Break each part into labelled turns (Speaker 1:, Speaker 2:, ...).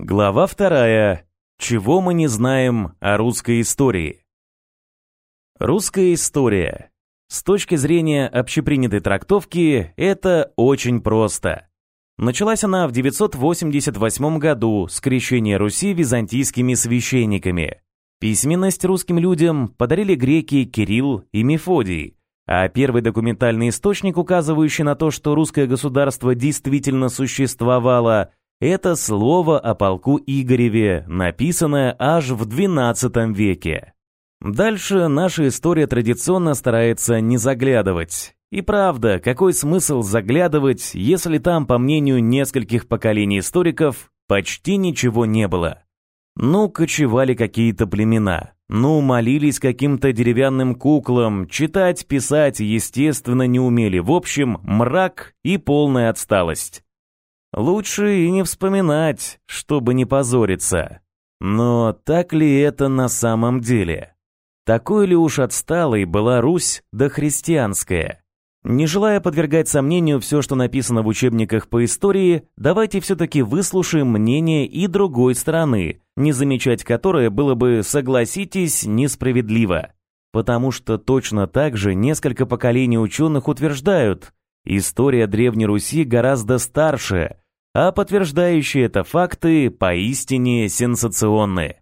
Speaker 1: Глава вторая. Чего мы не знаем о русской истории? Русская история. С точки зрения общепринятой трактовки, это очень просто. Началась она в 988 году с крещения Руси византийскими священниками. Письменность русским людям подарили греки Кирилл и Мефодий, а первый документальный источник, указывающий на то, что русское государство действительно существовало – это слово о полку Игореве, написанное аж в XII веке. Дальше наша история традиционно старается не заглядывать. И правда, какой смысл заглядывать, если там, по мнению нескольких поколений историков, почти ничего не было? Ну, кочевали какие-то племена, ну, молились каким-то деревянным куклам, читать, писать, естественно, не умели. В общем, мрак и полная отсталость. Лучше и не вспоминать, чтобы не позориться. Но так ли это на самом деле? Такой ли уж отсталой была Русь дохристианская? Не желая подвергать сомнению все, что написано в учебниках по истории, давайте все-таки выслушаем мнение и другой стороны, не замечать которое было бы, согласитесь, несправедливо. Потому что точно так же несколько поколений ученых утверждают, история Древней Руси гораздо старше, а подтверждающие это факты поистине сенсационны.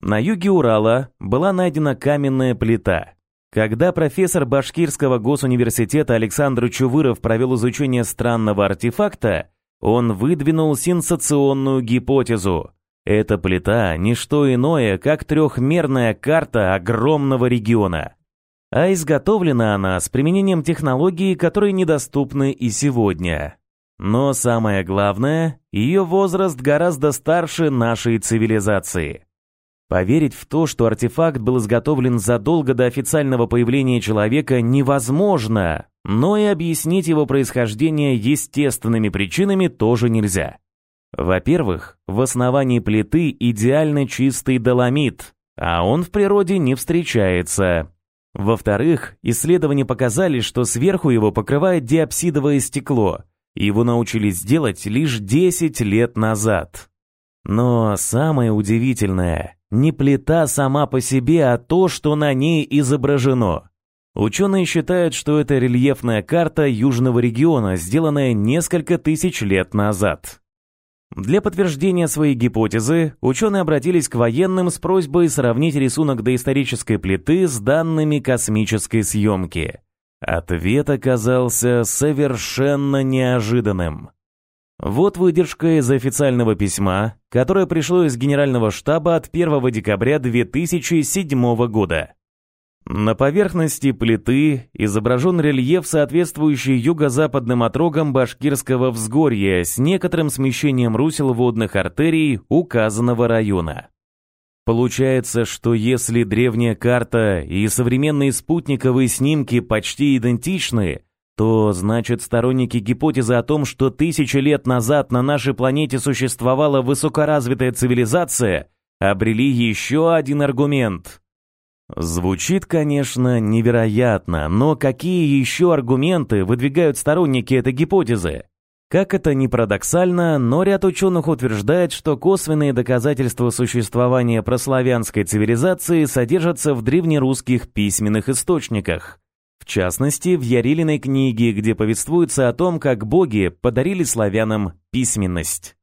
Speaker 1: На юге Урала была найдена каменная плита. Когда профессор Башкирского госуниверситета Александр Чувыров провел изучение странного артефакта, он выдвинул сенсационную гипотезу. Эта плита – не что иное, как трехмерная карта огромного региона. А изготовлена она с применением технологий, которые недоступны и сегодня. Но самое главное, ее возраст гораздо старше нашей цивилизации. Поверить в то, что артефакт был изготовлен задолго до официального появления человека, невозможно, но и объяснить его происхождение естественными причинами тоже нельзя. Во-первых, в основании плиты идеально чистый доломит, а он в природе не встречается. Во-вторых, исследования показали, что сверху его покрывает диапсидовое стекло – его научились делать лишь 10 лет назад. Но самое удивительное, не плита сама по себе, а то, что на ней изображено. Ученые считают, что это рельефная карта южного региона, сделанная несколько тысяч лет назад. Для подтверждения своей гипотезы ученые обратились к военным с просьбой сравнить рисунок доисторической плиты с данными космической съемки. Ответ оказался совершенно неожиданным. Вот выдержка из официального письма, которое пришло из Генерального штаба от 1 декабря 2007 года. На поверхности плиты изображен рельеф, соответствующий юго-западным отрогам Башкирского взгорья с некоторым смещением русел водных артерий указанного района. Получается, что если древняя карта и современные спутниковые снимки почти идентичны, то значит сторонники гипотезы о том, что тысячи лет назад на нашей планете существовала высокоразвитая цивилизация, обрели еще один аргумент. Звучит, конечно, невероятно, но какие еще аргументы выдвигают сторонники этой гипотезы? Как это ни парадоксально, но ряд ученых утверждает, что косвенные доказательства существования прославянской цивилизации содержатся в древнерусских письменных источниках. В частности, в Ярилиной книге, где повествуется о том, как боги подарили славянам письменность.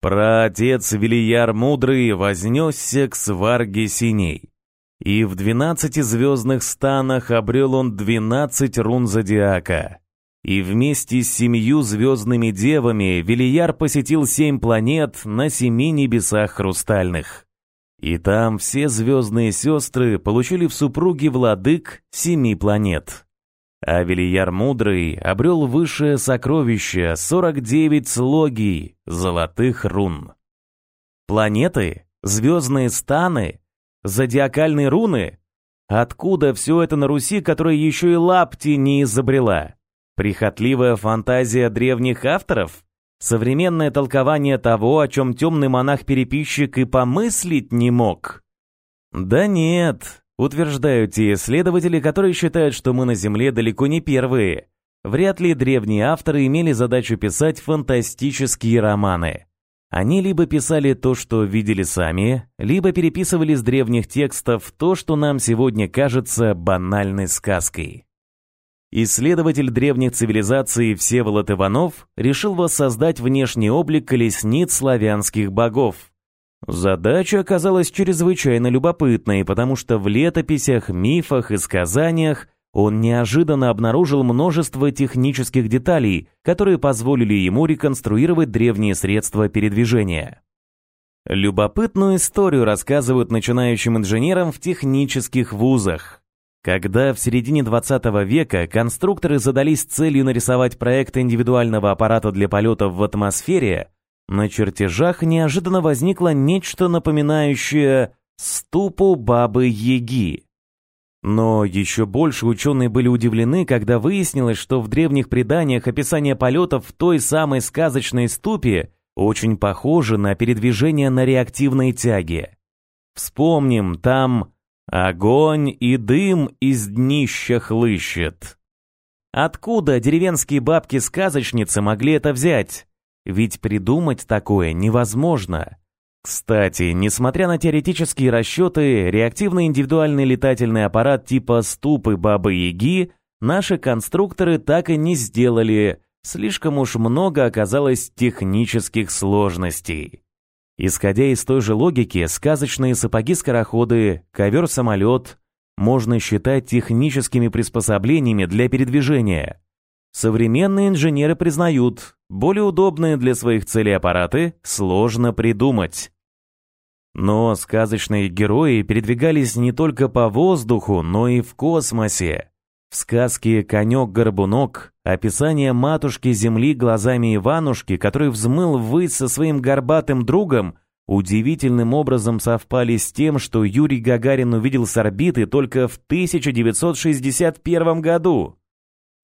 Speaker 1: Праотец Велияр Мудрый вознесся к сварге синей. И в двенадцати звездных станах обрел он двенадцать рун зодиака. И вместе с семью звездными девами Велияр посетил семь планет на семи небесах хрустальных. И там все звездные сестры получили в супруги владык семи планет. А Велияр Мудрый обрел высшее сокровище 49 слогий золотых рун. Планеты, звездные станы, зодиакальные руны? Откуда все это на Руси, которая еще и лапти не изобрела? Прихотливая фантазия древних авторов? Современное толкование того, о чем темный монах-переписчик и помыслить не мог? Да нет, утверждают те исследователи, которые считают, что мы на Земле далеко не первые. Вряд ли древние авторы имели задачу писать фантастические романы. Они либо писали то, что видели сами, либо переписывали с древних текстов то, что нам сегодня кажется банальной сказкой. Исследователь древних цивилизаций Всеволод Иванов решил воссоздать внешний облик колесниц славянских богов. Задача оказалась чрезвычайно любопытной, потому что в летописях, мифах и сказаниях он неожиданно обнаружил множество технических деталей, которые позволили ему реконструировать древние средства передвижения. Любопытную историю рассказывают начинающим инженерам в технических вузах. Когда в середине 20 века конструкторы задались целью нарисовать проект индивидуального аппарата для полетов в атмосфере, на чертежах неожиданно возникло нечто напоминающее ступу Бабы-Яги. Но еще больше ученые были удивлены, когда выяснилось, что в древних преданиях описание полетов в той самой сказочной ступе очень похоже на передвижение на реактивной тяге. Вспомним, там Огонь и дым из днища хлыщет. Откуда деревенские бабки-сказочницы могли это взять? Ведь придумать такое невозможно. Кстати, несмотря на теоретические расчеты, реактивный индивидуальный летательный аппарат типа ступы Бабы-Яги наши конструкторы так и не сделали, слишком уж много оказалось технических сложностей. Исходя из той же логики, сказочные сапоги-скороходы, ковер-самолет можно считать техническими приспособлениями для передвижения. Современные инженеры признают, более удобные для своих целей аппараты сложно придумать. Но сказочные герои передвигались не только по воздуху, но и в космосе. В сказке «Конек-горбунок» описание матушки Земли глазами Иванушки, который взмыл ввысь со своим горбатым другом, удивительным образом совпали с тем, что Юрий Гагарин увидел с орбиты только в 1961 году.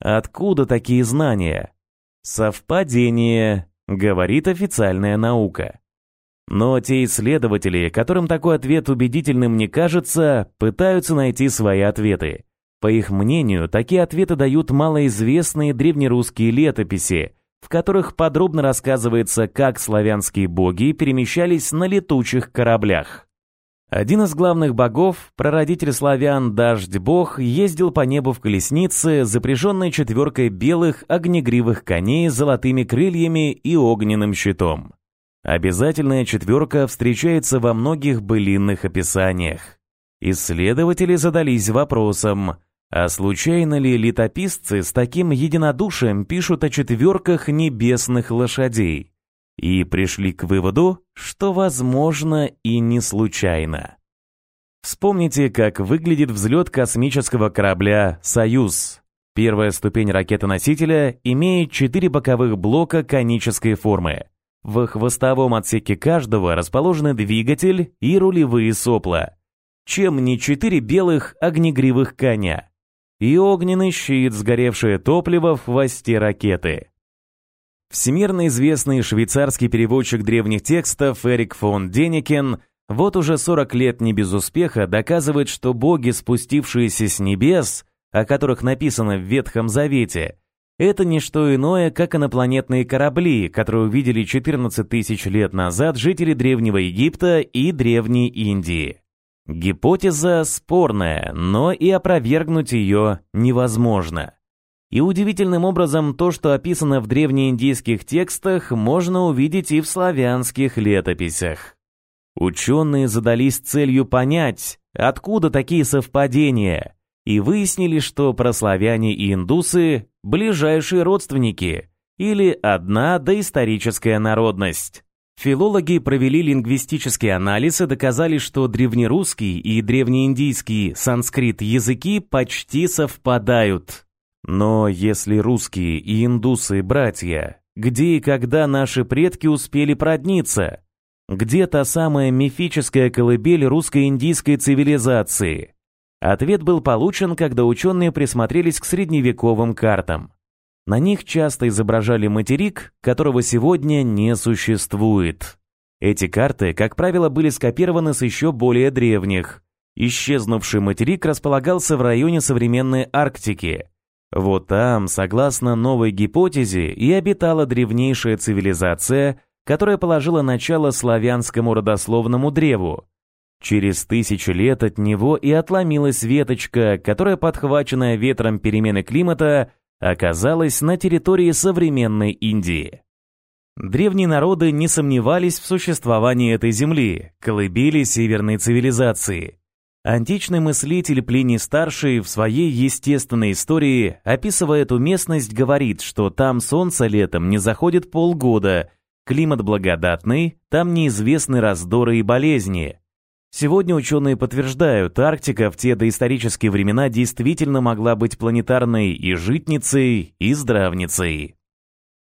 Speaker 1: Откуда такие знания? Совпадение, говорит официальная наука. Но те исследователи, которым такой ответ убедительным не кажется, пытаются найти свои ответы. По их мнению, такие ответы дают малоизвестные древнерусские летописи, в которых подробно рассказывается, как славянские боги перемещались на летучих кораблях. Один из главных богов, прародитель славян Дождь-бог, ездил по небу в колеснице, запряженной четверкой белых огнегривых коней с золотыми крыльями и огненным щитом. Обязательная четверка встречается во многих былинных описаниях. Исследователи задались вопросом – а случайно ли летописцы с таким единодушием пишут о четверках небесных лошадей? И пришли к выводу, что возможно и не случайно. Вспомните, как выглядит взлет космического корабля «Союз». Первая ступень ракеты-носителя имеет четыре боковых блока конической формы. В хвостовом отсеке каждого расположены двигатель и рулевые сопла. Чем не четыре белых огнегривых коня? И огненный щит, сгоревшее топливо в хвосте ракеты. Всемирно известный швейцарский переводчик древних текстов Эрик фон Деникен вот уже 40 лет не без успеха доказывает, что боги, спустившиеся с небес, о которых написано в Ветхом Завете, это не что иное, как инопланетные корабли, которые увидели 14 тысяч лет назад жители Древнего Египта и Древней Индии. Гипотеза спорная, но и опровергнуть ее невозможно. И удивительным образом то, что описано в древнеиндийских текстах, можно увидеть и в славянских летописях. Ученые задались целью понять, откуда такие совпадения, и выяснили, что прославяне и индусы – ближайшие родственники или одна доисторическая народность. Филологи провели лингвистический анализ и доказали, что древнерусский и древнеиндийский санскрит языки почти совпадают. Но если русские и индусы братья, где и когда наши предки успели продниться? Где та самая мифическая колыбель русско-индийской цивилизации? Ответ был получен, когда ученые присмотрелись к средневековым картам. На них часто изображали материк, которого сегодня не существует. Эти карты, как правило, были скопированы с еще более древних. Исчезнувший материк располагался в районе современной Арктики. Вот там, согласно новой гипотезе, и обитала древнейшая цивилизация, которое положило начало славянскому родословному древу. Через тысячу лет от него и отломилась веточка, которая, подхваченная ветром перемены климата, оказалась на территории современной Индии. Древние народы не сомневались в существовании этой земли, колыбели северной цивилизации. Античный мыслитель Плиний-старший в своей естественной истории, описывая эту местность, говорит, что там солнце летом не заходит полгода, климат благодатный, там неизвестны раздоры и болезни. Сегодня ученые подтверждают, Арктика в те доисторические времена действительно могла быть планетарной и житницей, и здравницей.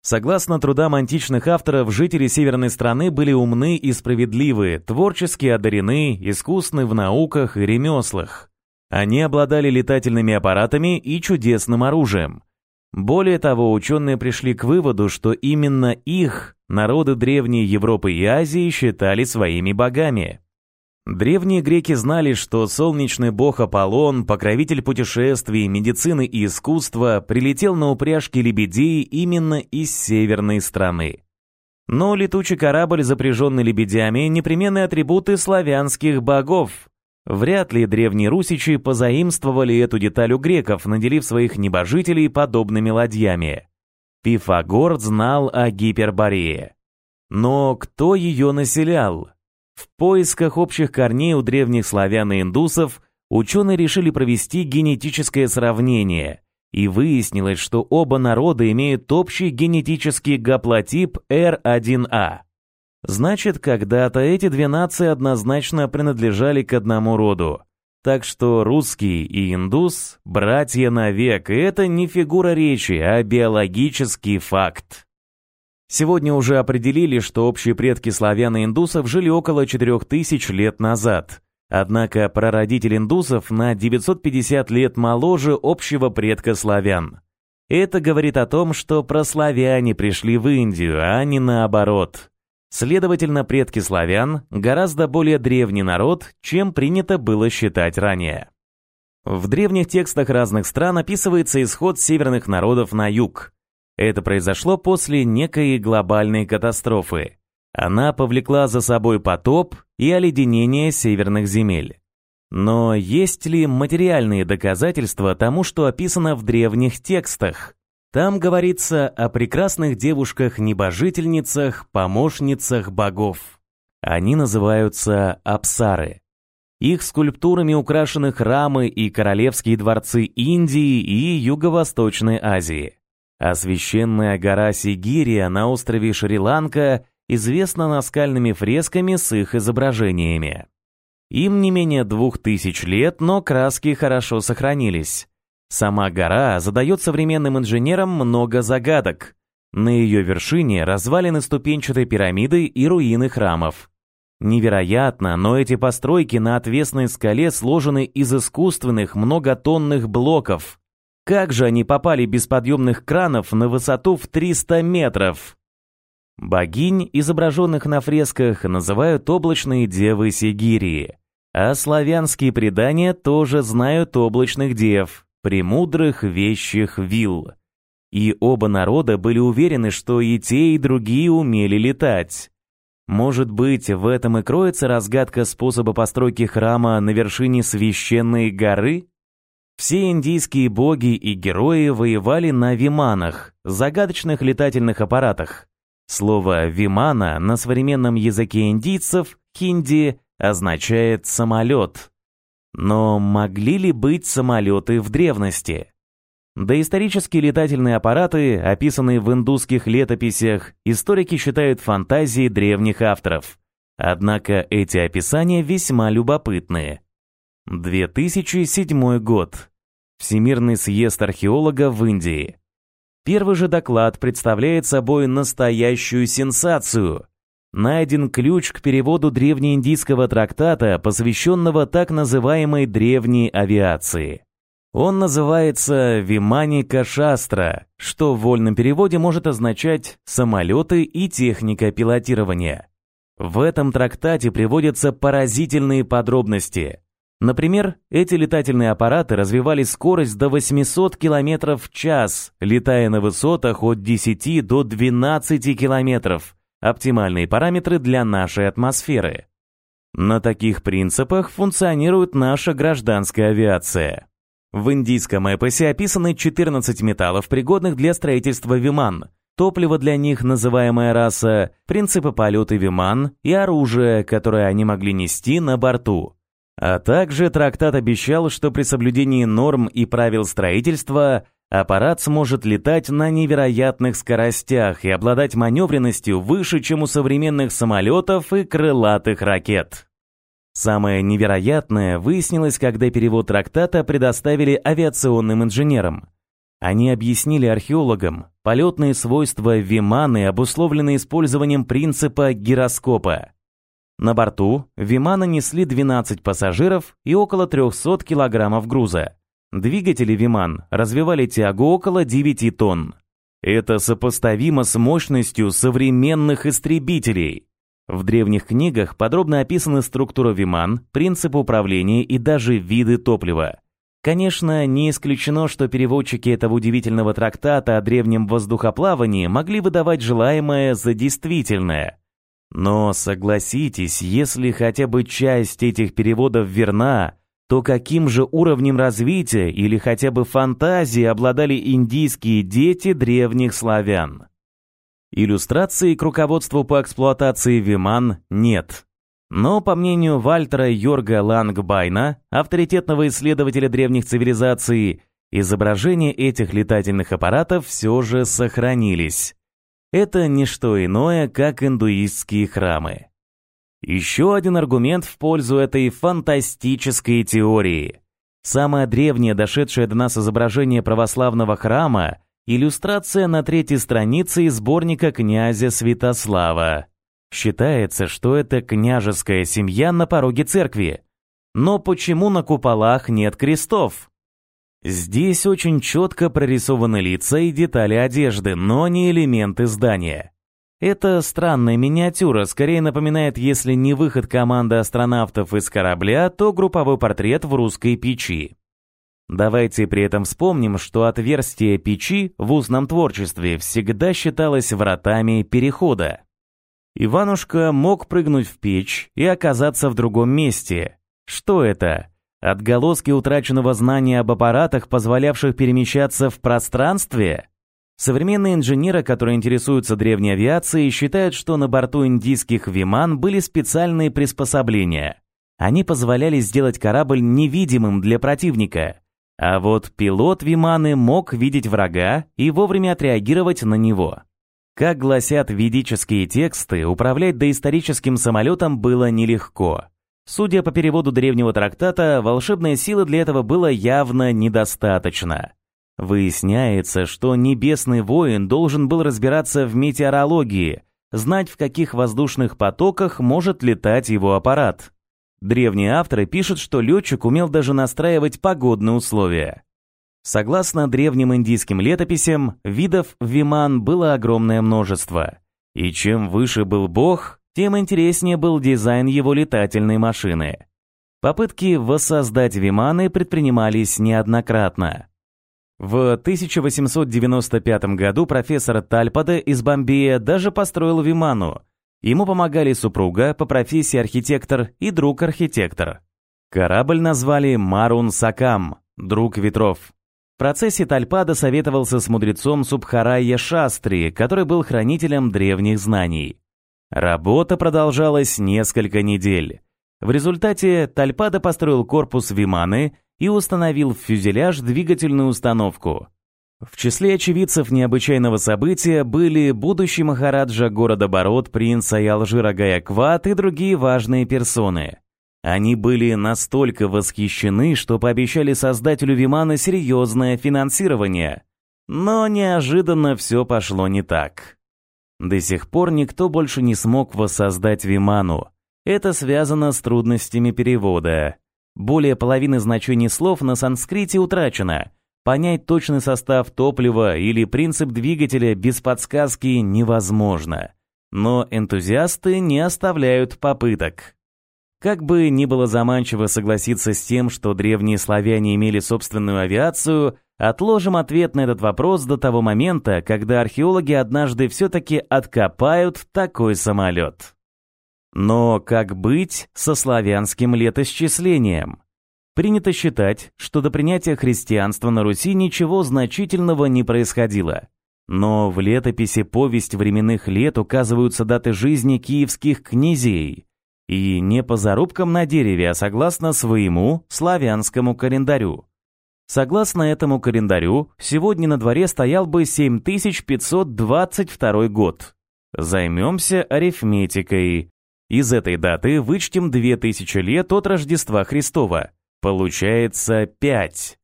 Speaker 1: Согласно трудам античных авторов, жители северной страны были умны и справедливы, творчески одарены, искусны в науках и ремеслах. Они обладали летательными аппаратами и чудесным оружием. Более того, ученые пришли к выводу, что именно их народы Древней Европы и Азии считали своими богами. Древние греки знали, что солнечный бог Аполлон, покровитель путешествий, медицины и искусства, прилетел на упряжке лебедей именно из северной страны. Но летучий корабль, запряженный лебедями, непременные атрибуты славянских богов. Вряд ли древние русичи позаимствовали эту деталь у греков, наделив своих небожителей подобными ладьями. Пифагор знал о Гиперборее. Но кто ее населял? В поисках общих корней у древних славян и индусов ученые решили провести генетическое сравнение, и выяснилось, что оба народа имеют общий генетический гаплотип R1A. Значит, когда-то эти две нации однозначно принадлежали к одному роду. Так что русский и индус – братья навек, и это не фигура речи, а биологический факт. Сегодня уже определили, что общие предки славян и индусов жили около 4000 лет назад. Однако прародитель индусов на 950 лет моложе общего предка славян. Это говорит о том, что прославяне пришли в Индию, а не наоборот. Следовательно, предки славян гораздо более древний народ, чем принято было считать ранее. В древних текстах разных стран описывается исход северных народов на юг. Это произошло после некой глобальной катастрофы. Она повлекла за собой потоп и оледенение северных земель. Но есть ли материальные доказательства тому, что описано в древних текстах? Там говорится о прекрасных девушках-небожительницах, помощницах богов. Они называются апсары. Их скульптурами украшены храмы и королевские дворцы Индии и Юго-Восточной Азии а священная гора Сигирия на острове Шри-Ланка известна наскальными фресками с их изображениями. Им не менее двух тысяч лет, но краски хорошо сохранились. Сама гора задает современным инженерам много загадок. На ее вершине развалины ступенчатой пирамиды и руины храмов. Невероятно, но эти постройки на отвесной скале сложены из искусственных многотонных блоков, как же они попали без подъемных кранов на высоту в 300 метров? Богинь, изображенных на фресках, называют облачные девы Сигирии, а славянские предания тоже знают облачных дев, премудрых вещих вил. И оба народа были уверены, что и те, и другие умели летать. Может быть, в этом и кроется разгадка способа постройки храма на вершине священной горы? Все индийские боги и герои воевали на виманах, загадочных летательных аппаратах. Слово «вимана» на современном языке индийцев, хинди, означает «самолет». Но могли ли быть самолеты в древности? Доисторические летательные аппараты, описанные в индусских летописях, историки считают фантазией древних авторов. Однако эти описания весьма любопытные. 2007 год. Всемирный съезд археологов в Индии. Первый же доклад представляет собой настоящую сенсацию. Найден ключ к переводу древнеиндийского трактата, посвященного так называемой древней авиации. Он называется «Виманика Шастра», что в вольном переводе может означать «самолеты и техника пилотирования». В этом трактате приводятся поразительные подробности – Например, эти летательные аппараты развивали скорость до 800 км в час, летая на высотах от 10 до 12 км, оптимальные параметры для нашей атмосферы. На таких принципах функционирует наша гражданская авиация. В индийском эпосе описаны 14 металлов, пригодных для строительства виман, топливо для них, называемая раса, принципы полета виман и оружие, которое они могли нести на борту. А также трактат обещал, что при соблюдении норм и правил строительства аппарат сможет летать на невероятных скоростях и обладать маневренностью выше, чем у современных самолетов и крылатых ракет. Самое невероятное выяснилось, когда перевод трактата предоставили авиационным инженерам. Они объяснили археологам полетные свойства Виманы, обусловленные использованием принципа гироскопа. На борту Вимана несли 12 пассажиров и около 300 килограммов груза. Двигатели Виман развивали тягу около 9 тонн. Это сопоставимо с мощностью современных истребителей. В древних книгах подробно описаны структура Виман, принципы управления и даже виды топлива. Конечно, не исключено, что переводчики этого удивительного трактата о древнем воздухоплавании могли выдавать желаемое за действительное. Но согласитесь, если хотя бы часть этих переводов верна, то каким же уровнем развития или хотя бы фантазии обладали индийские дети древних славян? Иллюстраций к руководству по эксплуатации Виман нет. Но, по мнению Вальтера Йорга Лангбайна, авторитетного исследователя древних цивилизаций, изображения этих летательных аппаратов все же сохранились. Это не что иное, как индуистские храмы. Еще один аргумент в пользу этой фантастической теории. Самое древнее дошедшее до нас изображение православного храма Иллюстрация на третьей странице из сборника князя Святослава. Считается, что это княжеская семья на пороге церкви. Но почему на куполах нет крестов? Здесь очень четко прорисованы лица и детали одежды, но не элементы здания. Это странная миниатюра, скорее напоминает, если не выход команды астронавтов из корабля, то групповой портрет в русской печи. Давайте при этом вспомним, что отверстие печи в устном творчестве всегда считалось вратами перехода. Иванушка мог прыгнуть в печь и оказаться в другом месте. Что это? Отголоски утраченного знания об аппаратах, позволявших перемещаться в пространстве? Современные инженеры, которые интересуются древней авиацией, считают, что на борту индийских Виман были специальные приспособления. Они позволяли сделать корабль невидимым для противника. А вот пилот Виманы мог видеть врага и вовремя отреагировать на него. Как гласят ведические тексты, управлять доисторическим самолетом было нелегко. Судя по переводу древнего трактата, волшебной силы для этого было явно недостаточно. Выясняется, что небесный воин должен был разбираться в метеорологии, знать, в каких воздушных потоках может летать его аппарат. Древние авторы пишут, что летчик умел даже настраивать погодные условия. Согласно древним индийским летописям, видов виман было огромное множество. И чем выше был бог, тем интереснее был дизайн его летательной машины. Попытки воссоздать виманы предпринимались неоднократно. В 1895 году профессор Тальпаде из Бомбея даже построил виману, Ему помогали супруга, по профессии архитектор и друг-архитектор. Корабль назвали Марун Сакам, друг ветров. В процессе Тальпада советовался с мудрецом Субхарайя Шастри, который был хранителем древних знаний. Работа продолжалась несколько недель. В результате Тальпада построил корпус Виманы и установил в фюзеляж двигательную установку. В числе очевидцев необычайного события были будущий махараджа города Бород, принц Аялжира Гаякват и другие важные персоны. Они были настолько восхищены, что пообещали создателю Вимана серьезное финансирование. Но неожиданно все пошло не так. До сих пор никто больше не смог воссоздать Виману. Это связано с трудностями перевода. Более половины значений слов на санскрите утрачено – Понять точный состав топлива или принцип двигателя без подсказки невозможно. Но энтузиасты не оставляют попыток. Как бы ни было заманчиво согласиться с тем, что древние славяне имели собственную авиацию, Отложим ответ на этот вопрос до того момента, когда археологи однажды все-таки откопают такой самолет. Но как быть со славянским летосчислением? Принято считать, что до принятия христианства на Руси ничего значительного не происходило. Но в летописи «Повесть временных лет» указываются даты жизни киевских князей. И не по зарубкам на дереве, а согласно своему славянскому календарю. Согласно этому календарю, сегодня на дворе стоял бы 7522 год. Займемся арифметикой. Из этой даты вычтем 2000 лет от Рождества Христова. Получается 5.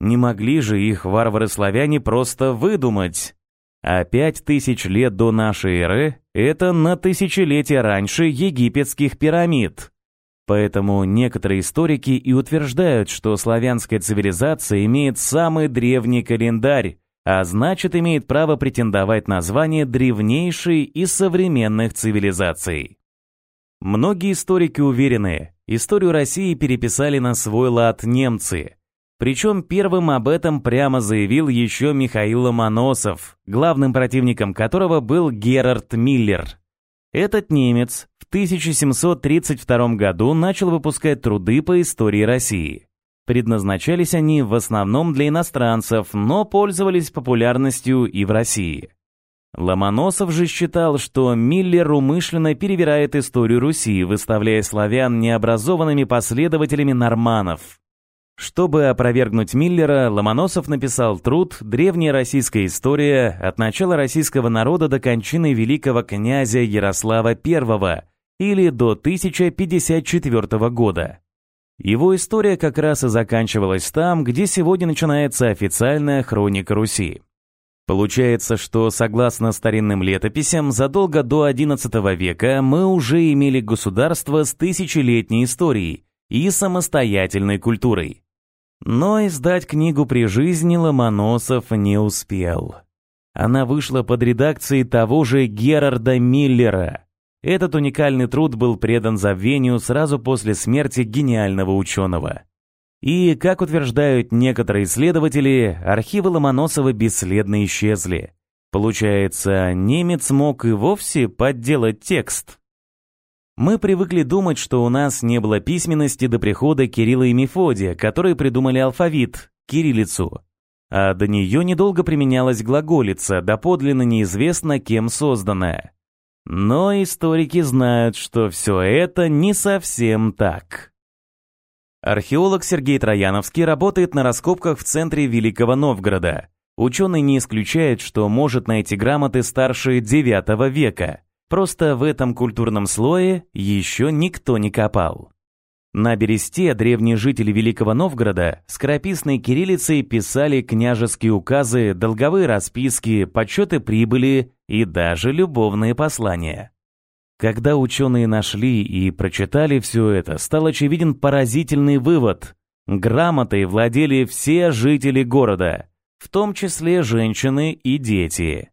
Speaker 1: Не могли же их варвары-славяне просто выдумать. А 5000 лет до нашей эры – это на тысячелетие раньше египетских пирамид. Поэтому некоторые историки и утверждают, что славянская цивилизация имеет самый древний календарь, а значит имеет право претендовать на звание древнейшей из современных цивилизаций. Многие историки уверены, историю России переписали на свой лад немцы. Причем первым об этом прямо заявил еще Михаил Ломоносов, главным противником которого был Герард Миллер. Этот немец 1732 году начал выпускать труды по истории России. Предназначались они в основном для иностранцев, но пользовались популярностью и в России. Ломоносов же считал, что Миллер умышленно перевирает историю Руси, выставляя славян необразованными последователями норманов. Чтобы опровергнуть Миллера, Ломоносов написал труд «Древняя российская история от начала российского народа до кончины великого князя Ярослава I», или до 1054 года. Его история как раз и заканчивалась там, где сегодня начинается официальная хроника Руси. Получается, что согласно старинным летописям, задолго до XI века мы уже имели государство с тысячелетней историей и самостоятельной культурой. Но издать книгу при жизни Ломоносов не успел. Она вышла под редакцией того же Герарда Миллера, этот уникальный труд был предан забвению сразу после смерти гениального ученого. И, как утверждают некоторые исследователи, архивы Ломоносова бесследно исчезли. Получается, немец мог и вовсе подделать текст. Мы привыкли думать, что у нас не было письменности до прихода Кирилла и Мефодия, которые придумали алфавит, кириллицу. А до нее недолго применялась глаголица, доподлинно неизвестно кем созданная. Но историки знают, что все это не совсем так. Археолог Сергей Трояновский работает на раскопках в центре Великого Новгорода. Ученый не исключает, что может найти грамоты старше IX века. Просто в этом культурном слое еще никто не копал. На бересте древние жители Великого Новгорода скорописной кириллицей писали княжеские указы, долговые расписки, подсчеты прибыли и даже любовные послания. Когда ученые нашли и прочитали все это, стал очевиден поразительный вывод. Грамотой владели все жители города, в том числе женщины и дети.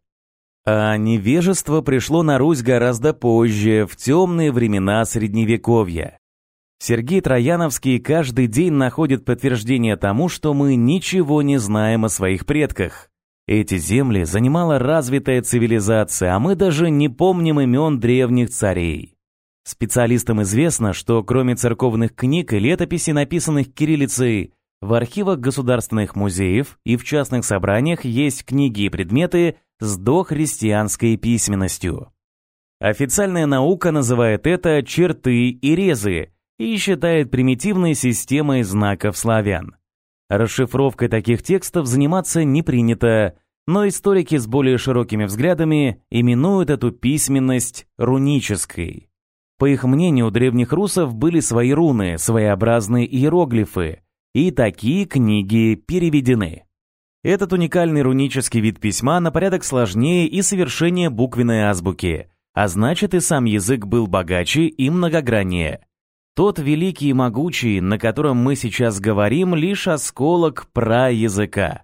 Speaker 1: А невежество пришло на Русь гораздо позже, в темные времена Средневековья. Сергей Трояновский каждый день находит подтверждение тому, что мы ничего не знаем о своих предках. Эти земли занимала развитая цивилизация, а мы даже не помним имен древних царей. Специалистам известно, что кроме церковных книг и летописей, написанных кириллицей, в архивах государственных музеев и в частных собраниях есть книги и предметы с дохристианской письменностью. Официальная наука называет это черты и резы, и считает примитивной системой знаков славян. Расшифровкой таких текстов заниматься не принято, но историки с более широкими взглядами именуют эту письменность рунической. По их мнению, у древних русов были свои руны, своеобразные иероглифы, и такие книги переведены. Этот уникальный рунический вид письма на порядок сложнее и совершеннее буквенной азбуки, а значит и сам язык был богаче и многограннее. Тот великий и могучий, на котором мы сейчас говорим, лишь осколок праязыка.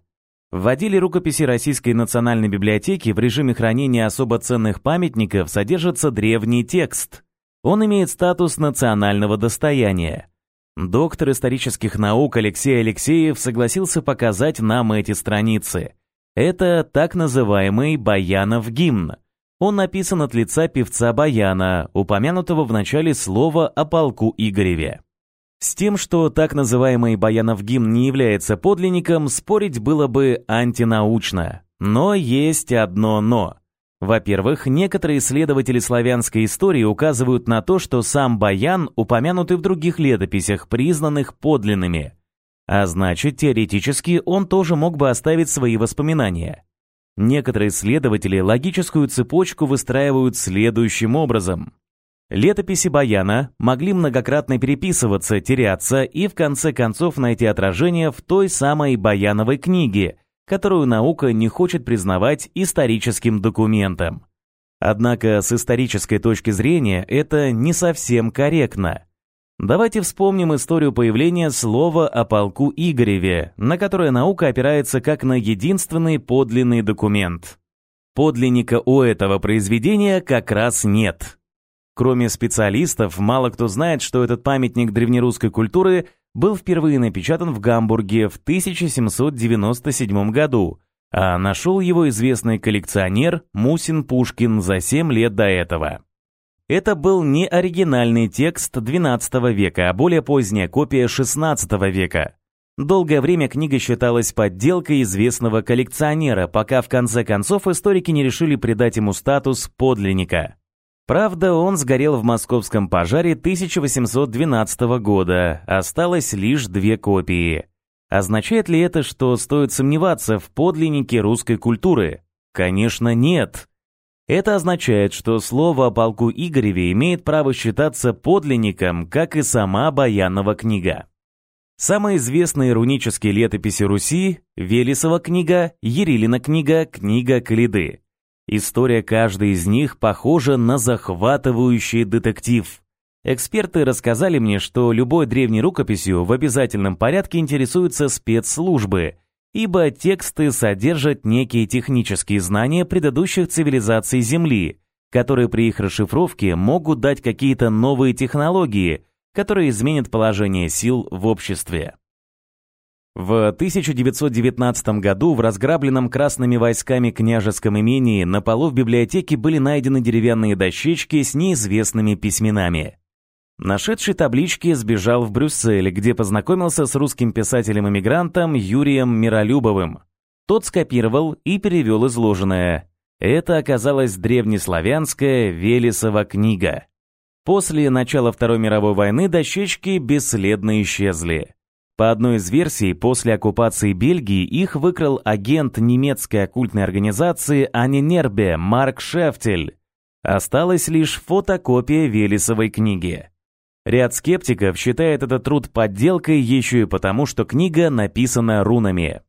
Speaker 1: В рукописи Российской национальной библиотеки в режиме хранения особо ценных памятников содержится древний текст. Он имеет статус национального достояния. Доктор исторических наук Алексей Алексеев согласился показать нам эти страницы. Это так называемый Баянов гимн. Он написан от лица певца Баяна, упомянутого в начале слова о полку Игореве. С тем, что так называемый Баянов гимн не является подлинником, спорить было бы антинаучно. Но есть одно «но». Во-первых, некоторые исследователи славянской истории указывают на то, что сам Баян упомянутый в других летописях, признанных подлинными. А значит, теоретически он тоже мог бы оставить свои воспоминания. Некоторые исследователи логическую цепочку выстраивают следующим образом. Летописи Баяна могли многократно переписываться, теряться и в конце концов найти отражение в той самой Баяновой книге, которую наука не хочет признавать историческим документом. Однако с исторической точки зрения это не совсем корректно. Давайте вспомним историю появления слова о полку Игореве, на которое наука опирается как на единственный подлинный документ. Подлинника у этого произведения как раз нет. Кроме специалистов, мало кто знает, что этот памятник древнерусской культуры был впервые напечатан в Гамбурге в 1797 году, а нашел его известный коллекционер Мусин Пушкин за 7 лет до этого. Это был не оригинальный текст XII века, а более поздняя копия XVI века. Долгое время книга считалась подделкой известного коллекционера, пока в конце концов историки не решили придать ему статус подлинника. Правда, он сгорел в московском пожаре 1812 года, осталось лишь две копии. Означает ли это, что стоит сомневаться в подлиннике русской культуры? Конечно, нет. Это означает, что слово о полку Игореве имеет право считаться подлинником, как и сама Баянова книга. Самые известные рунические летописи Руси – Велесова книга, Ерилина книга, книга Калиды. История каждой из них похожа на захватывающий детектив. Эксперты рассказали мне, что любой древней рукописью в обязательном порядке интересуются спецслужбы, ибо тексты содержат некие технические знания предыдущих цивилизаций Земли, которые при их расшифровке могут дать какие-то новые технологии, которые изменят положение сил в обществе. В 1919 году в разграбленном красными войсками княжеском имении на полу в библиотеке были найдены деревянные дощечки с неизвестными письменами. Нашедший таблички сбежал в Брюссель, где познакомился с русским писателем-эмигрантом Юрием Миролюбовым. Тот скопировал и перевел изложенное. Это оказалась древнеславянская Велесова книга. После начала Второй мировой войны дощечки бесследно исчезли. По одной из версий, после оккупации Бельгии их выкрал агент немецкой оккультной организации Анинербе Марк Шефтель. Осталась лишь фотокопия Велесовой книги. Ряд скептиков считает этот труд подделкой еще и потому, что книга написана рунами.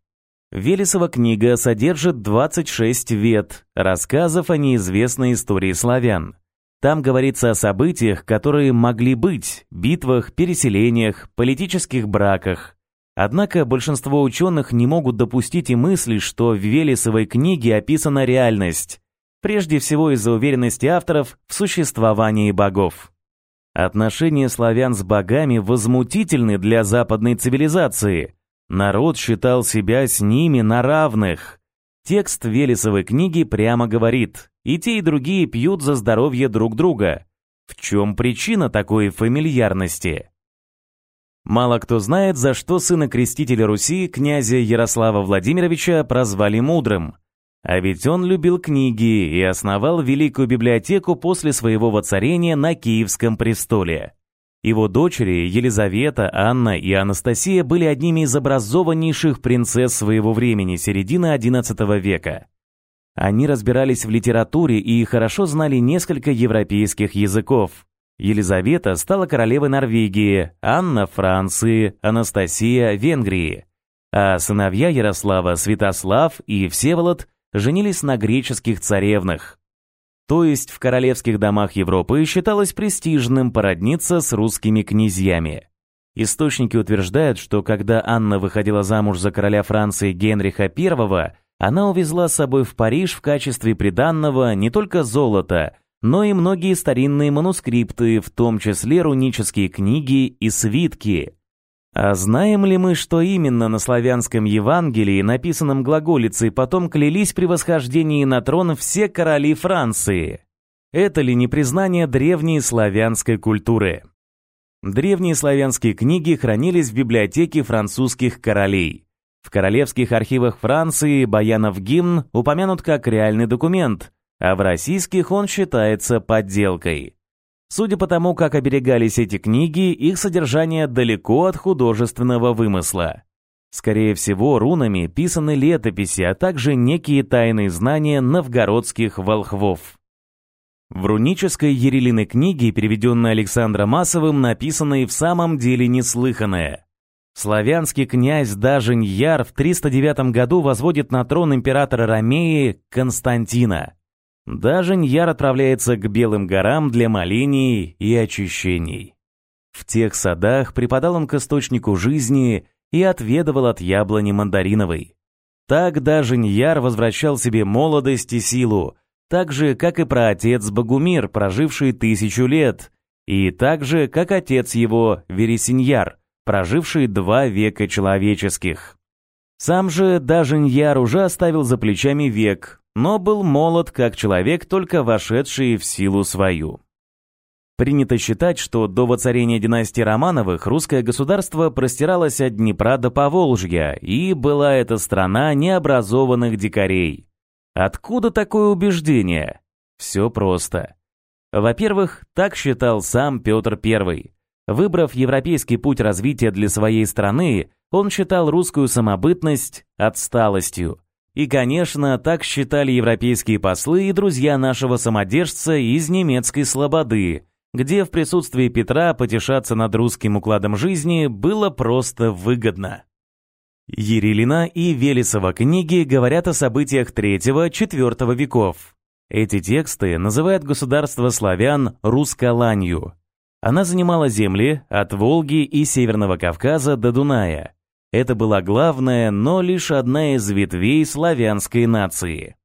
Speaker 1: Велесова книга содержит 26 вет, рассказов о неизвестной истории славян. Там говорится о событиях, которые могли быть, битвах, переселениях, политических браках. Однако большинство ученых не могут допустить и мысли, что в Велесовой книге описана реальность, прежде всего из-за уверенности авторов в существовании богов. Отношения славян с богами возмутительны для западной цивилизации. Народ считал себя с ними на равных. Текст Велесовой книги прямо говорит и те, и другие пьют за здоровье друг друга. В чем причина такой фамильярности? Мало кто знает, за что сына крестителя Руси, князя Ярослава Владимировича, прозвали мудрым. А ведь он любил книги и основал Великую библиотеку после своего воцарения на Киевском престоле. Его дочери Елизавета, Анна и Анастасия были одними из образованнейших принцесс своего времени середины XI века. Они разбирались в литературе и хорошо знали несколько европейских языков. Елизавета стала королевой Норвегии, Анна – Франции, Анастасия – Венгрии. А сыновья Ярослава, Святослав и Всеволод женились на греческих царевнах. То есть в королевских домах Европы считалось престижным породниться с русскими князьями. Источники утверждают, что когда Анна выходила замуж за короля Франции Генриха I, она увезла с собой в Париж в качестве приданного не только золото, но и многие старинные манускрипты, в том числе рунические книги и свитки. А знаем ли мы, что именно на славянском Евангелии, написанном глаголицей, потом клялись при восхождении на трон все короли Франции? Это ли не признание древней славянской культуры? Древние славянские книги хранились в библиотеке французских королей. В королевских архивах Франции Баянов гимн упомянут как реальный документ, а в российских он считается подделкой. Судя по тому, как оберегались эти книги, их содержание далеко от художественного вымысла. Скорее всего, рунами писаны летописи, а также некие тайные знания новгородских волхвов. В рунической Ерелиной книге, переведенной Александром Масовым, написано и в самом деле неслыханное. Славянский князь Дажень Яр в 309 году возводит на трон императора Ромеи Константина. Даже Ньяр отправляется к Белым горам для молений и очищений. В тех садах припадал он к источнику жизни и отведывал от яблони мандариновой. Так даже Ньяр возвращал себе молодость и силу, так же, как и праотец Богумир, проживший тысячу лет, и так же, как отец его Вересиньяр, проживший два века человеческих. Сам же Дажиньяр уже оставил за плечами век, но был молод как человек, только вошедший в силу свою. Принято считать, что до воцарения династии Романовых русское государство простиралось от Днепра до Поволжья, и была эта страна необразованных дикарей. Откуда такое убеждение? Все просто. Во-первых, так считал сам Петр I. Выбрав европейский путь развития для своей страны, он считал русскую самобытность отсталостью. И, конечно, так считали европейские послы и друзья нашего самодержца из немецкой слободы, где в присутствии Петра потешаться над русским укладом жизни было просто выгодно. Ерилина и Велесова книги говорят о событиях III-IV веков. Эти тексты называют государство славян Рускаланью. Она занимала земли от Волги и Северного Кавказа до Дуная – это была главная, но лишь одна из ветвей славянской нации.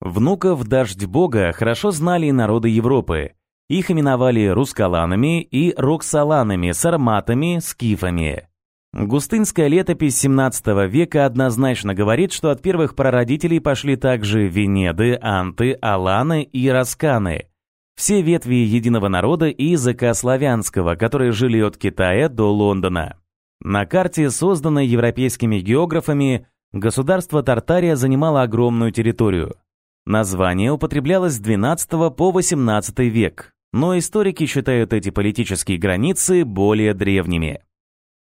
Speaker 1: Внуков Дождь Бога хорошо знали и народы Европы. Их именовали рускаланами и роксаланами, сарматами, скифами. Густынская летопись XVII века однозначно говорит, что от первых прародителей пошли также Венеды, Анты, Аланы и Расканы. Все ветви единого народа и языка славянского, которые жили от Китая до Лондона. На карте, созданной европейскими географами, государство Тартария занимало огромную территорию. Название употреблялось с XII по XVIII век, но историки считают эти политические границы более древними.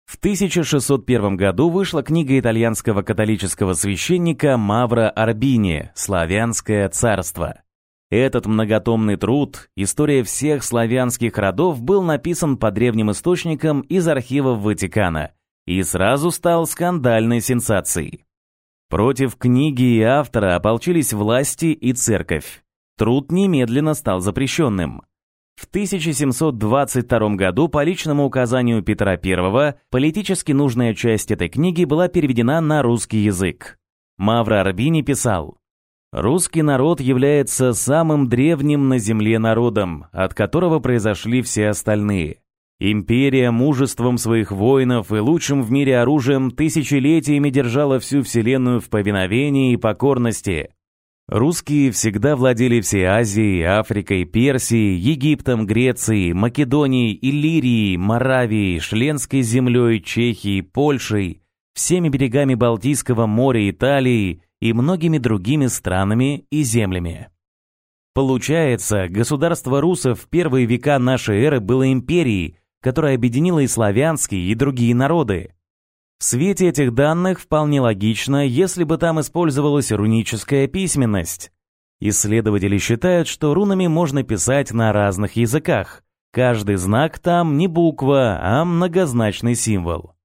Speaker 1: В 1601 году вышла книга итальянского католического священника Мавра Арбини «Славянское царство». Этот многотомный труд «История всех славянских родов» был написан по древним источникам из архивов Ватикана и сразу стал скандальной сенсацией. Против книги и автора ополчились власти и церковь. Труд немедленно стал запрещенным. В 1722 году по личному указанию Петра I политически нужная часть этой книги была переведена на русский язык. Мавра Арбини писал Русский народ является самым древним на земле народом, от которого произошли все остальные. Империя мужеством своих воинов и лучшим в мире оружием тысячелетиями держала всю вселенную в повиновении и покорности. Русские всегда владели всей Азией, Африкой, Персией, Египтом, Грецией, Македонией, Иллирией, Моравией, Шленской землей, Чехией, Польшей, всеми берегами Балтийского моря, Италией, и многими другими странами и землями. Получается, государство русов в первые века нашей эры было империей, которая объединила и славянские, и другие народы. В свете этих данных вполне логично, если бы там использовалась руническая письменность. Исследователи считают, что рунами можно писать на разных языках. Каждый знак там не буква, а многозначный символ.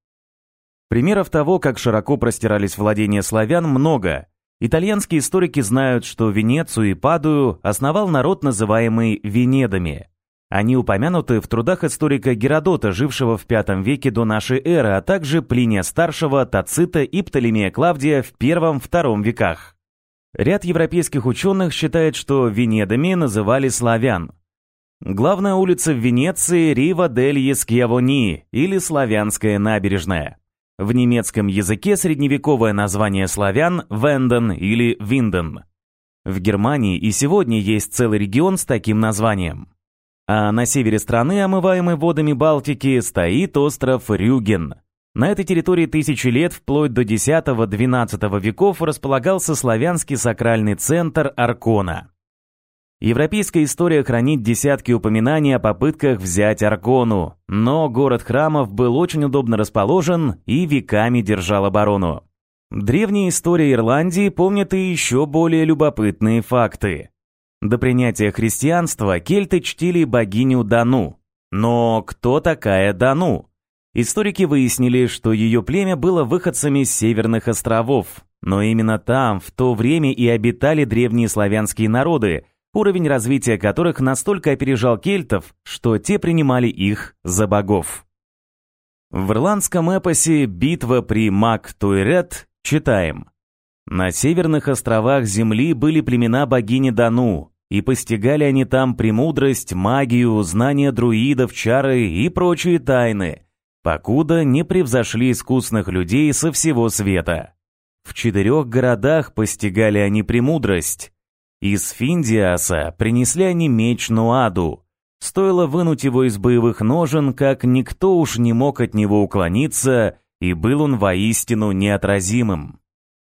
Speaker 1: Примеров того, как широко простирались владения славян, много. Итальянские историки знают, что Венецию и Падую основал народ, называемый Венедами. Они упомянуты в трудах историка Геродота, жившего в V веке до нашей эры, а также Плиния Старшего, Тацита и Птолемея Клавдия в I-II веках. Ряд европейских ученых считает, что Венедами называли славян. Главная улица в Венеции – Рива дель Ескьявони или Славянская набережная. В немецком языке средневековое название славян – Венден или Винден. В Германии и сегодня есть целый регион с таким названием. А на севере страны, омываемой водами Балтики, стоит остров Рюген. На этой территории тысячи лет, вплоть до X-XII веков, располагался славянский сакральный центр Аркона. Европейская история хранит десятки упоминаний о попытках взять Аркону, но город храмов был очень удобно расположен и веками держал оборону. Древняя история Ирландии помнит и еще более любопытные факты. До принятия христианства кельты чтили богиню Дану. Но кто такая Дану? Историки выяснили, что ее племя было выходцами с северных островов, но именно там в то время и обитали древние славянские народы, уровень развития которых настолько опережал кельтов, что те принимали их за богов. В ирландском эпосе «Битва при Мак-Туэрет» читаем «На северных островах Земли были племена богини Дану, и постигали они там премудрость, магию, знания друидов, чары и прочие тайны, покуда не превзошли искусных людей со всего света. В четырех городах постигали они премудрость, из Финдиаса принесли они меч Нуаду. Стоило вынуть его из боевых ножен, как никто уж не мог от него уклониться, и был он воистину неотразимым.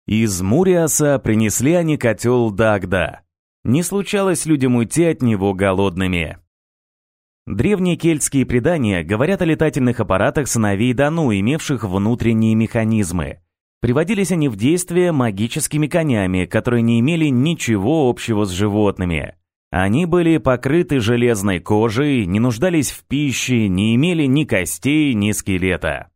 Speaker 1: Из Муриаса принесли они котел Дагда. Не случалось людям уйти от него голодными. Древние кельтские предания говорят о летательных аппаратах сыновей Дану, имевших внутренние механизмы. Приводились они в действие магическими конями, которые не имели ничего общего с животными. Они были покрыты железной кожей, не нуждались в пище, не имели ни костей, ни скелета.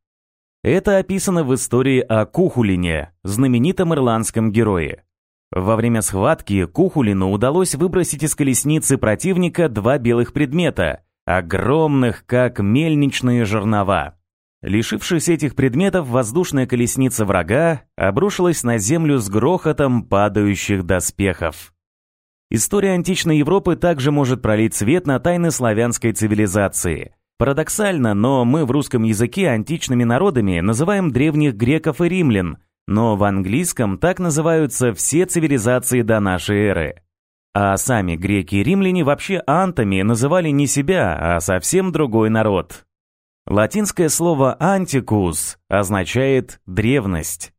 Speaker 1: Это описано в истории о Кухулине, знаменитом ирландском герое. Во время схватки Кухулину удалось выбросить из колесницы противника два белых предмета, огромных, как мельничные жернова. Лишившись этих предметов, воздушная колесница врага обрушилась на землю с грохотом падающих доспехов. История античной Европы также может пролить свет на тайны славянской цивилизации. Парадоксально, но мы в русском языке античными народами называем древних греков и римлян, но в английском так называются все цивилизации до нашей эры. А сами греки и римляне вообще антами называли не себя, а совсем другой народ. Латинское слово «антикус» означает «древность».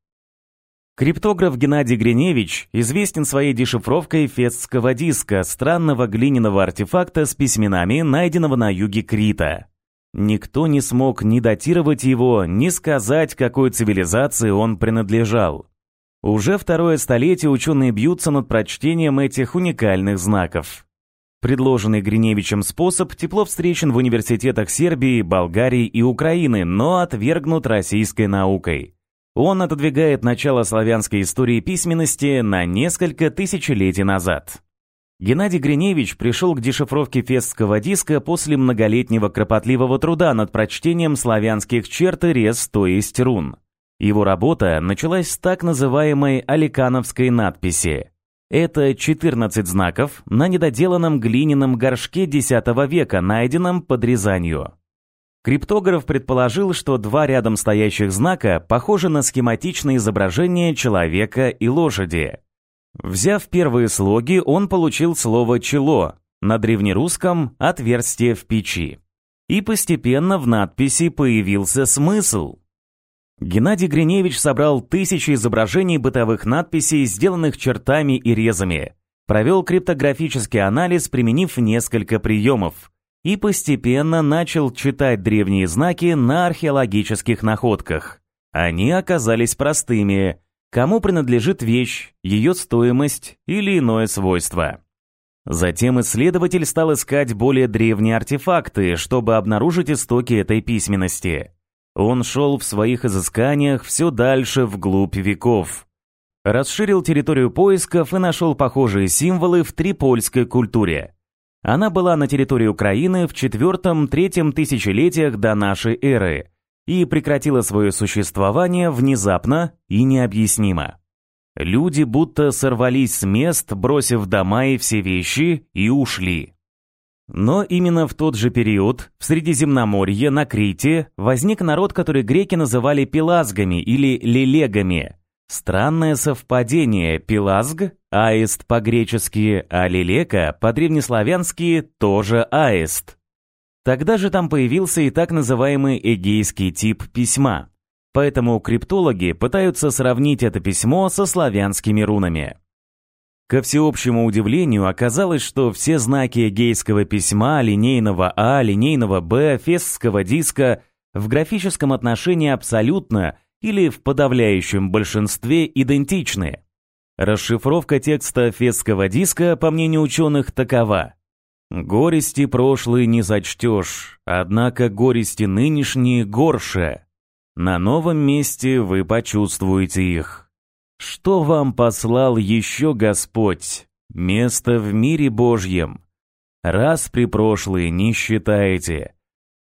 Speaker 1: Криптограф Геннадий Гриневич известен своей дешифровкой фестского диска, странного глиняного артефакта с письменами, найденного на юге Крита. Никто не смог ни датировать его, ни сказать, какой цивилизации он принадлежал. Уже второе столетие ученые бьются над прочтением этих уникальных знаков. Предложенный Гриневичем способ тепло встречен в университетах Сербии, Болгарии и Украины, но отвергнут российской наукой. Он отодвигает начало славянской истории письменности на несколько тысячелетий назад. Геннадий Гриневич пришел к дешифровке фестского диска после многолетнего кропотливого труда над прочтением славянских черт и рез, то есть рун. Его работа началась с так называемой аликановской надписи – это 14 знаков на недоделанном глиняном горшке X века, найденном под Рязанью. Криптограф предположил, что два рядом стоящих знака похожи на схематичное изображение человека и лошади. Взяв первые слоги, он получил слово «чело», на древнерусском «отверстие в печи». И постепенно в надписи появился смысл – Геннадий Гриневич собрал тысячи изображений бытовых надписей, сделанных чертами и резами, провел криптографический анализ, применив несколько приемов, и постепенно начал читать древние знаки на археологических находках. Они оказались простыми. Кому принадлежит вещь, ее стоимость или иное свойство. Затем исследователь стал искать более древние артефакты, чтобы обнаружить истоки этой письменности. Он шел в своих изысканиях все дальше вглубь веков. Расширил территорию поисков и нашел похожие символы в трипольской культуре. Она была на территории Украины в IV-III тысячелетиях до нашей эры и прекратила свое существование внезапно и необъяснимо. Люди будто сорвались с мест, бросив дома и все вещи, и ушли. Но именно в тот же период в Средиземноморье на Крите возник народ, который греки называли пелазгами или лелегами. Странное совпадение пелазг, аист по-гречески, а лелека по-древнеславянски тоже аист. Тогда же там появился и так называемый эгейский тип письма. Поэтому криптологи пытаются сравнить это письмо со славянскими рунами. Ко всеобщему удивлению оказалось, что все знаки эгейского письма, линейного А, линейного Б, фесского диска в графическом отношении абсолютно или в подавляющем большинстве идентичны. Расшифровка текста фесского диска, по мнению ученых, такова. Горести прошлые не зачтешь, однако горести нынешние горше. На новом месте вы почувствуете их. Что вам послал еще Господь? Место в мире Божьем. Раз при прошлые не считаете.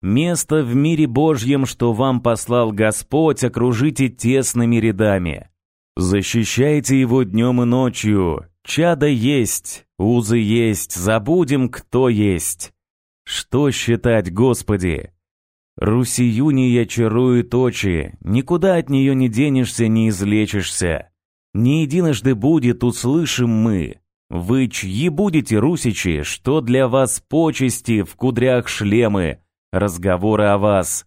Speaker 1: Место в мире Божьем, что вам послал Господь, окружите тесными рядами. Защищайте его днем и ночью. Чада есть, узы есть, забудем, кто есть. Что считать, Господи? Русиюния чарует очи, никуда от нее не денешься, не излечишься. Не единожды будет, услышим мы. Вы чьи будете, русичи, что для вас почести в кудрях шлемы, разговоры о вас.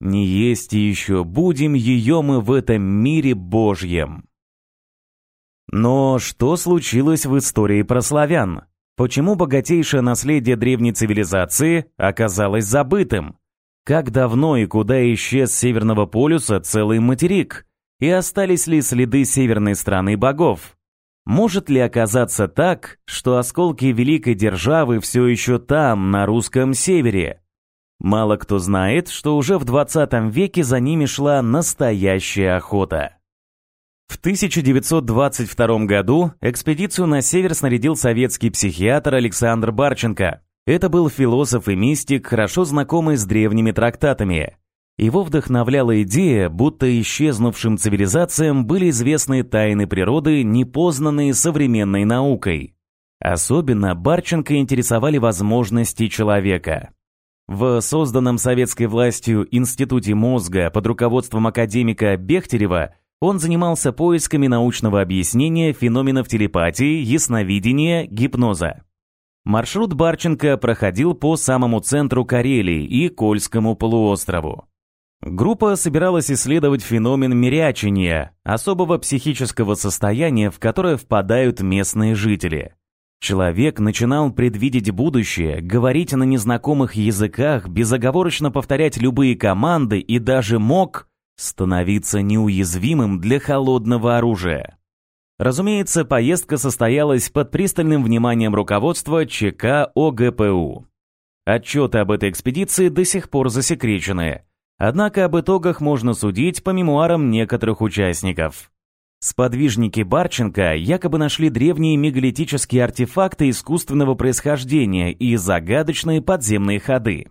Speaker 1: Не есть еще, будем ее мы в этом мире Божьем. Но что случилось в истории про славян? Почему богатейшее наследие древней цивилизации оказалось забытым? Как давно и куда исчез с Северного полюса целый материк? И остались ли следы северной страны богов? Может ли оказаться так, что осколки великой державы все еще там, на русском севере? Мало кто знает, что уже в 20 веке за ними шла настоящая охота. В 1922 году экспедицию на север снарядил советский психиатр Александр Барченко. Это был философ и мистик, хорошо знакомый с древними трактатами. Его вдохновляла идея, будто исчезнувшим цивилизациям были известны тайны природы, непознанные современной наукой. Особенно Барченко интересовали возможности человека. В созданном советской властью Институте мозга под руководством академика Бехтерева он занимался поисками научного объяснения феноменов телепатии, ясновидения, гипноза. Маршрут Барченко проходил по самому центру Карелии и Кольскому полуострову. Группа собиралась исследовать феномен мирячения, особого психического состояния, в которое впадают местные жители. Человек начинал предвидеть будущее, говорить на незнакомых языках, безоговорочно повторять любые команды и даже мог становиться неуязвимым для холодного оружия. Разумеется, поездка состоялась под пристальным вниманием руководства ЧК ОГПУ. Отчеты об этой экспедиции до сих пор засекречены, Однако об итогах можно судить по мемуарам некоторых участников. Сподвижники Барченко якобы нашли древние мегалитические артефакты искусственного происхождения и загадочные подземные ходы.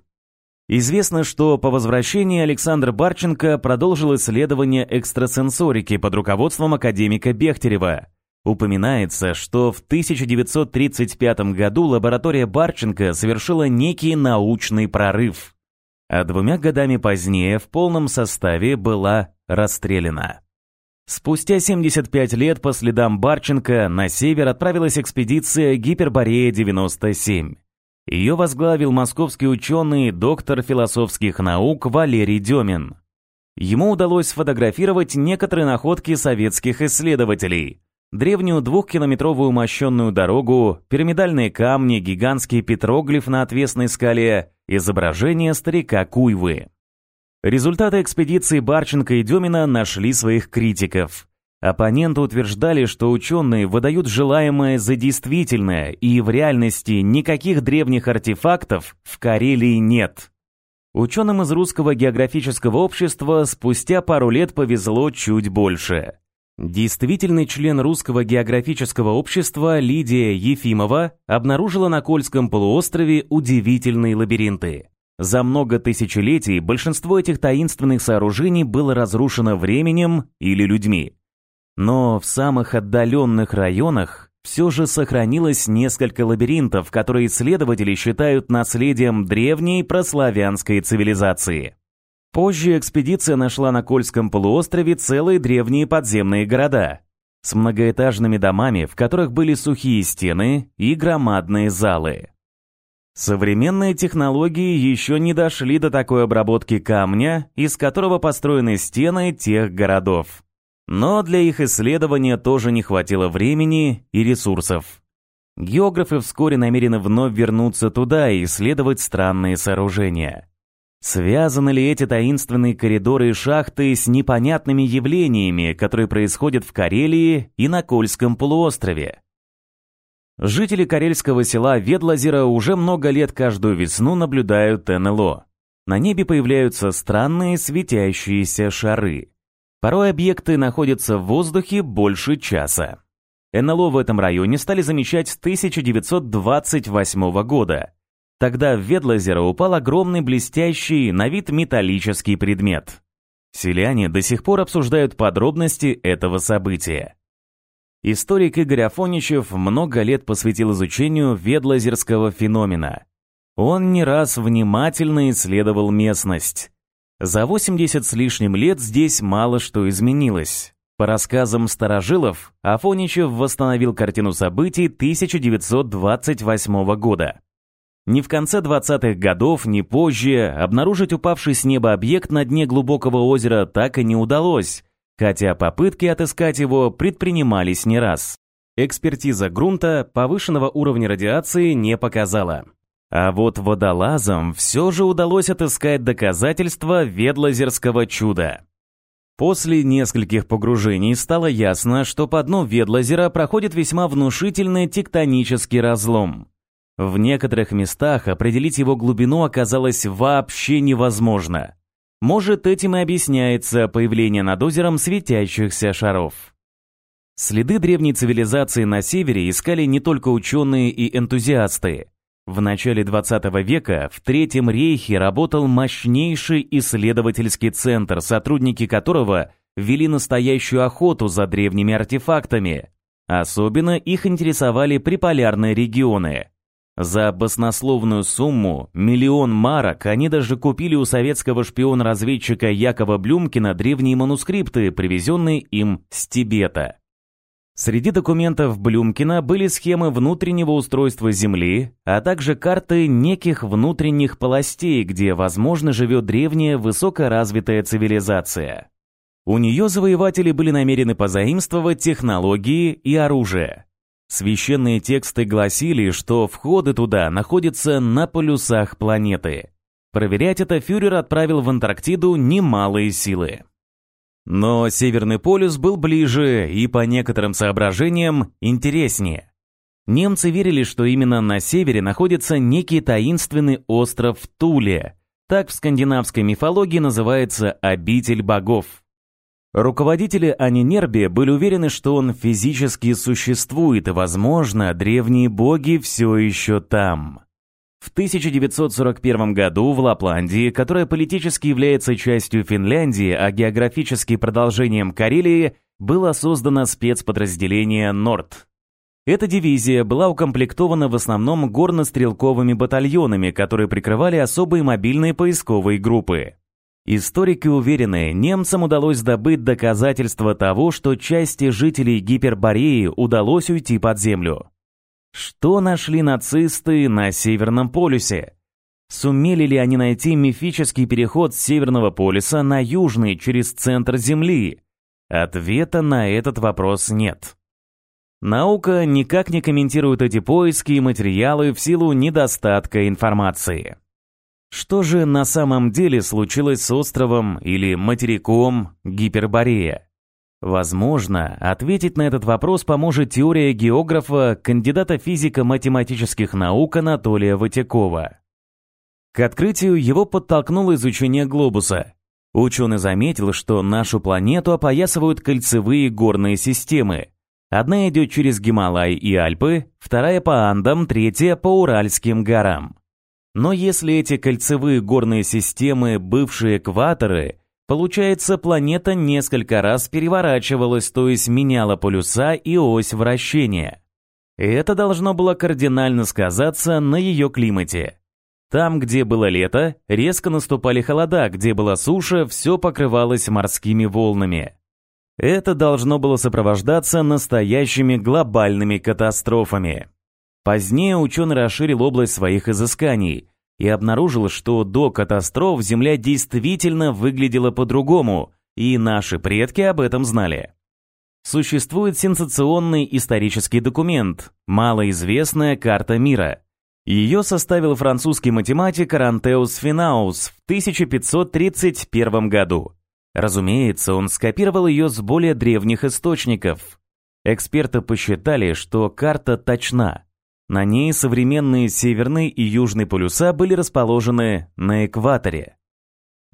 Speaker 1: Известно, что по возвращении Александр Барченко продолжил исследование экстрасенсорики под руководством академика Бехтерева. Упоминается, что в 1935 году лаборатория Барченко совершила некий научный прорыв – а двумя годами позднее в полном составе была расстреляна. Спустя 75 лет по следам Барченко на север отправилась экспедиция Гиперборея-97. Ее возглавил московский ученый, доктор философских наук Валерий Демин. Ему удалось сфотографировать некоторые находки советских исследователей. Древнюю двухкилометровую мощенную дорогу, пирамидальные камни, гигантский петроглиф на отвесной скале, изображение старика Куйвы. Результаты экспедиции Барченко и Демина нашли своих критиков. Оппоненты утверждали, что ученые выдают желаемое за действительное, и в реальности никаких древних артефактов в Карелии нет. Ученым из Русского географического общества спустя пару лет повезло чуть больше. Действительный член Русского географического общества Лидия Ефимова обнаружила на Кольском полуострове удивительные лабиринты. За много тысячелетий большинство этих таинственных сооружений было разрушено временем или людьми. Но в самых отдаленных районах все же сохранилось несколько лабиринтов, которые исследователи считают наследием древней прославянской цивилизации. Позже экспедиция нашла на Кольском полуострове целые древние подземные города с многоэтажными домами, в которых были сухие стены и громадные залы. Современные технологии еще не дошли до такой обработки камня, из которого построены стены тех городов. Но для их исследования тоже не хватило времени и ресурсов. Географы вскоре намерены вновь вернуться туда и исследовать странные сооружения. Связаны ли эти таинственные коридоры и шахты с непонятными явлениями, которые происходят в Карелии и на Кольском полуострове? Жители карельского села Ведлазера уже много лет каждую весну наблюдают НЛО. На небе появляются странные светящиеся шары. Порой объекты находятся в воздухе больше часа. НЛО в этом районе стали замечать с 1928 года. Тогда в Ведлазера упал огромный блестящий на вид металлический предмет. Селяне до сих пор обсуждают подробности этого события. Историк Игорь Афоничев много лет посвятил изучению ведлазерского феномена. Он не раз внимательно исследовал местность. За 80 с лишним лет здесь мало что изменилось. По рассказам старожилов, Афоничев восстановил картину событий 1928 года. Ни в конце 20-х годов, ни позже обнаружить упавший с неба объект на дне глубокого озера так и не удалось, хотя попытки отыскать его предпринимались не раз. Экспертиза грунта повышенного уровня радиации не показала. А вот водолазам все же удалось отыскать доказательства ведлазерского чуда. После нескольких погружений стало ясно, что по дну Ведлазера проходит весьма внушительный тектонический разлом. В некоторых местах определить его глубину оказалось вообще невозможно. Может, этим и объясняется появление над озером светящихся шаров. Следы древней цивилизации на севере искали не только ученые и энтузиасты. В начале 20 века в Третьем рейхе работал мощнейший исследовательский центр, сотрудники которого вели настоящую охоту за древними артефактами. Особенно их интересовали приполярные регионы. За баснословную сумму, миллион марок, они даже купили у советского шпиона-разведчика Якова Блюмкина древние манускрипты, привезенные им с Тибета. Среди документов Блюмкина были схемы внутреннего устройства Земли, а также карты неких внутренних полостей, где, возможно, живет древняя высокоразвитая цивилизация. У нее завоеватели были намерены позаимствовать технологии и оружие. Священные тексты гласили, что входы туда находятся на полюсах планеты. Проверять это фюрер отправил в Антарктиду немалые силы. Но Северный полюс был ближе и, по некоторым соображениям, интереснее. Немцы верили, что именно на севере находится некий таинственный остров Туле. Так в скандинавской мифологии называется «обитель богов». Руководители Анинерби были уверены, что он физически существует и, возможно, древние боги все еще там. В 1941 году в Лапландии, которая политически является частью Финляндии, а географически продолжением Карелии, было создано спецподразделение «Норд». Эта дивизия была укомплектована в основном горнострелковыми батальонами, которые прикрывали особые мобильные поисковые группы. Историки уверены, немцам удалось добыть доказательства того, что части жителей Гипербореи удалось уйти под землю. Что нашли нацисты на Северном полюсе? Сумели ли они найти мифический переход с Северного полюса на Южный через центр Земли? Ответа на этот вопрос нет. Наука никак не комментирует эти поиски и материалы в силу недостатка информации. Что же на самом деле случилось с островом или материком Гиперборея? Возможно, ответить на этот вопрос поможет теория географа, кандидата физико-математических наук Анатолия Ватякова. К открытию его подтолкнуло изучение глобуса. Ученый заметил, что нашу планету опоясывают кольцевые горные системы. Одна идет через Гималай и Альпы, вторая по Андам, третья по Уральским горам. Но если эти кольцевые горные системы бывшие экваторы, получается планета несколько раз переворачивалась, то есть меняла полюса и ось вращения. Это должно было кардинально сказаться на ее климате. Там, где было лето, резко наступали холода, где была суша, все покрывалось морскими волнами. Это должно было сопровождаться настоящими глобальными катастрофами. Позднее ученый расширил область своих изысканий и обнаружил, что до катастроф Земля действительно выглядела по-другому, и наши предки об этом знали. Существует сенсационный исторический документ «Малоизвестная карта мира». Ее составил французский математик Арантеус Финаус в 1531 году. Разумеется, он скопировал ее с более древних источников. Эксперты посчитали, что карта точна. На ней современные северный и южный полюса были расположены на экваторе.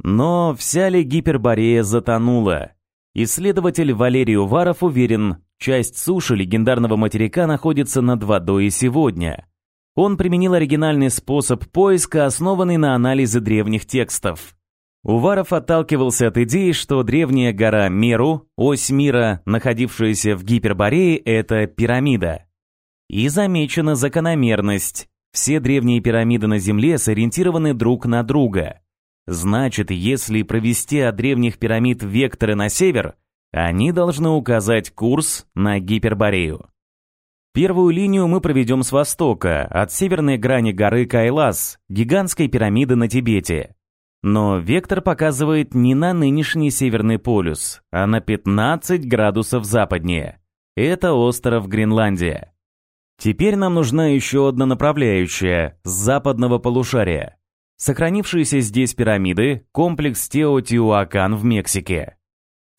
Speaker 1: Но вся ли Гиперборея затонула? Исследователь Валерий Уваров уверен, часть суши легендарного материка находится над водой и сегодня. Он применил оригинальный способ поиска, основанный на анализе древних текстов. Уваров отталкивался от идеи, что древняя гора Меру, ось мира, находившаяся в Гиперборее, это пирамида. И замечена закономерность. Все древние пирамиды на Земле сориентированы друг на друга. Значит, если провести от древних пирамид векторы на север, они должны указать курс на Гиперборею. Первую линию мы проведем с востока, от северной грани горы Кайлас, гигантской пирамиды на Тибете. Но вектор показывает не на нынешний Северный полюс, а на 15 градусов западнее. Это остров Гренландия. Теперь нам нужна еще одна направляющая, с западного полушария. Сохранившиеся здесь пирамиды – комплекс Теотиуакан в Мексике.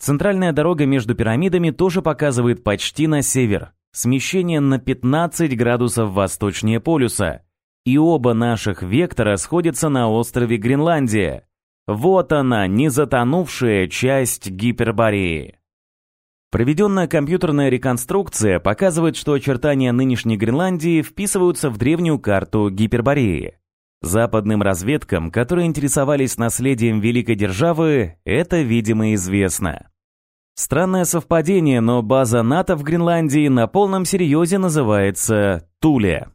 Speaker 1: Центральная дорога между пирамидами тоже показывает почти на север, смещение на 15 градусов восточнее полюса, и оба наших вектора сходятся на острове Гренландия. Вот она, не затонувшая часть Гипербореи. Проведенная компьютерная реконструкция показывает, что очертания нынешней Гренландии вписываются в древнюю карту Гипербореи. Западным разведкам, которые интересовались наследием великой державы, это, видимо, известно. Странное совпадение, но база НАТО в Гренландии на полном серьезе называется Туле.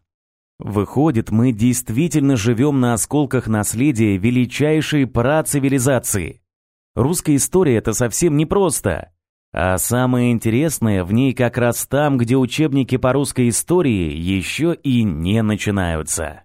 Speaker 1: Выходит, мы действительно живем на осколках наследия величайшей працивилизации. Русская история это совсем непросто. А самое интересное в ней как раз там, где учебники по русской истории еще и не начинаются.